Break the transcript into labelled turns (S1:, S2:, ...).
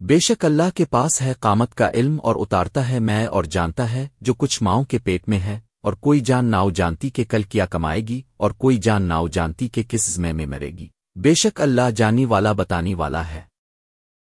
S1: بے شک اللہ کے پاس ہے قامت کا علم اور اتارتا ہے میں اور جانتا ہے جو کچھ ماؤں کے پیٹ میں ہے، اور کوئی جان ناؤ جانتی کہ کل کیا کمائے گی، اور کوئی جان ناؤ جانتی کہ کس زمے میں مرے گی۔ بے شک اللہ جانی والا بتانی والا ہے۔